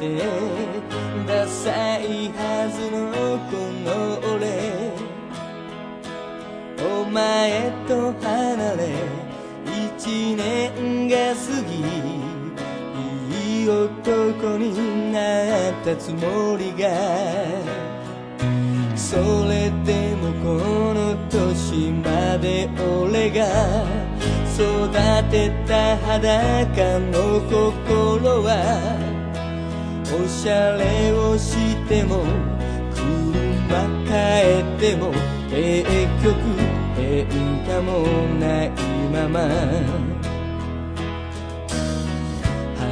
てダサいはずのこの俺。お前と離れ一年が過ぎいい男になったつもりが。それでもこの年まで俺が育てた裸の心はおしゃれをしても車変えても結局変化もないまま。早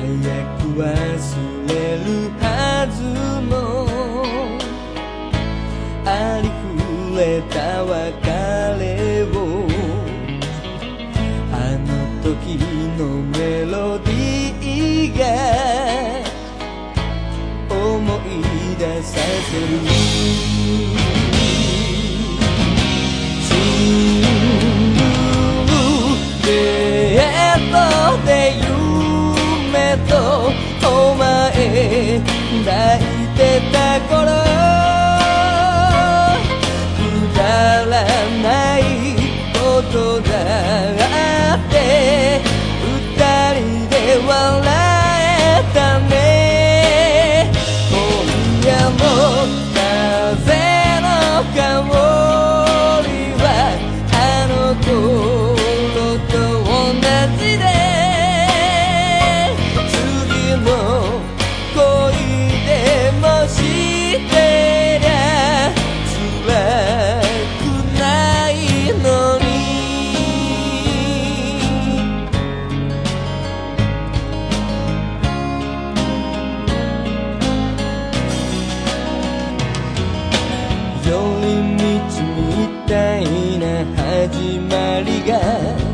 く忘れるはずのありふれた別れを。あの時出させる新聞デートで夢とお前抱いてたり道みたいな始まりが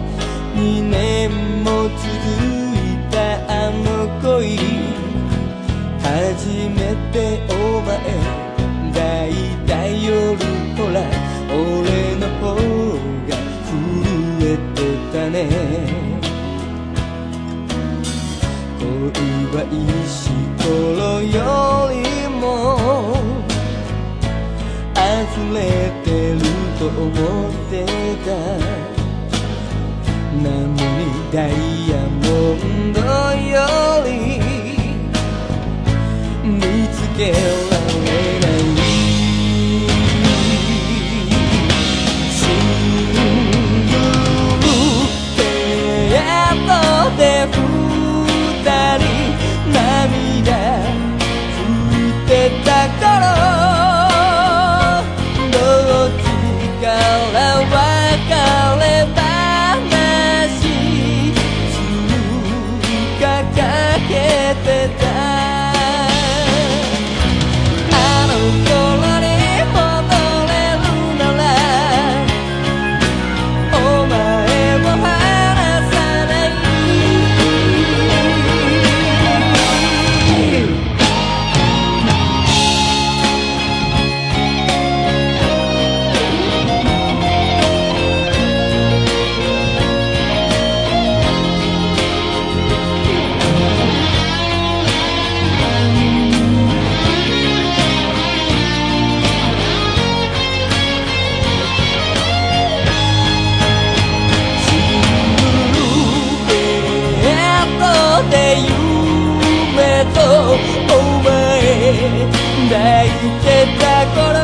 溢れてると思ってたなのにダイヤモンドよ夢とお前抱いてた頃